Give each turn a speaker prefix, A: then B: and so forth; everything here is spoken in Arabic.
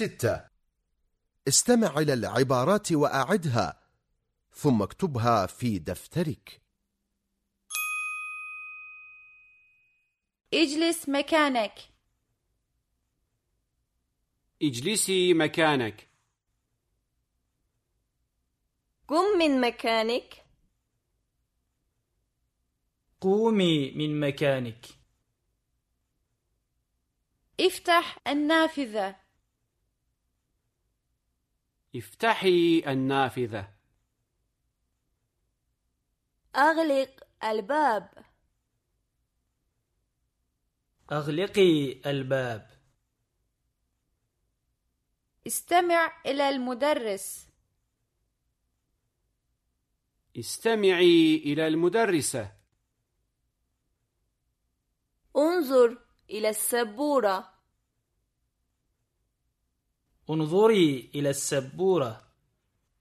A: ستة. استمع إلى العبارات وأعدها ثم اكتبها في دفترك.
B: اجلس مكانك.
C: اجلسي مكانك.
D: قم من مكانك.
E: قومي من مكانك.
B: افتح النافذة.
C: افتحي النافذة.
D: أغلق الباب.
E: أغلقي الباب.
B: استمع إلى المدرس.
C: استمعي إلى المدرسة
D: انظر إلى السبورة.
E: انظري إلى السبورة